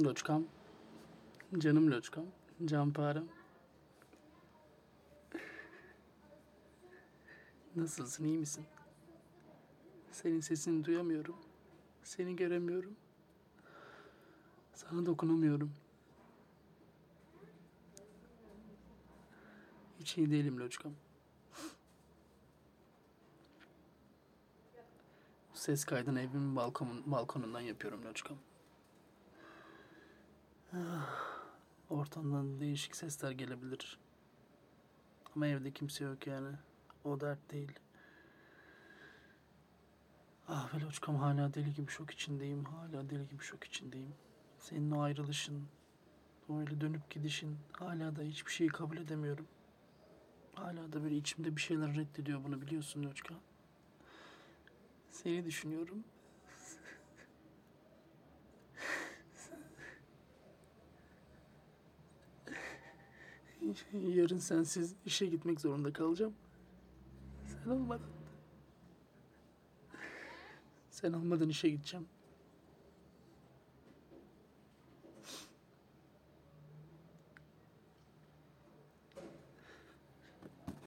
Loçkam. Canım loçkam. Canparem. Nasılsın, iyi misin? Senin sesini duyamıyorum. Seni göremiyorum. Sana dokunamıyorum. Hiç iyi değilim loçkam. Ses kaydını evimin balkon, balkonundan yapıyorum loçkam. Ortamdan değişik sesler gelebilir. Ama evde kimse yok yani. O dert değil. Ah Veloçkam hala deli gibi şok içindeyim. Hala deli gibi şok içindeyim. Senin o ayrılışın, o öyle dönüp gidişin hala da hiçbir şeyi kabul edemiyorum. Hala da böyle içimde bir şeyler reddediyor bunu biliyorsun Loçka. Seni düşünüyorum. Yarın sensiz işe gitmek zorunda kalacağım. Sen olmadan. Sen olmadan işe gideceğim.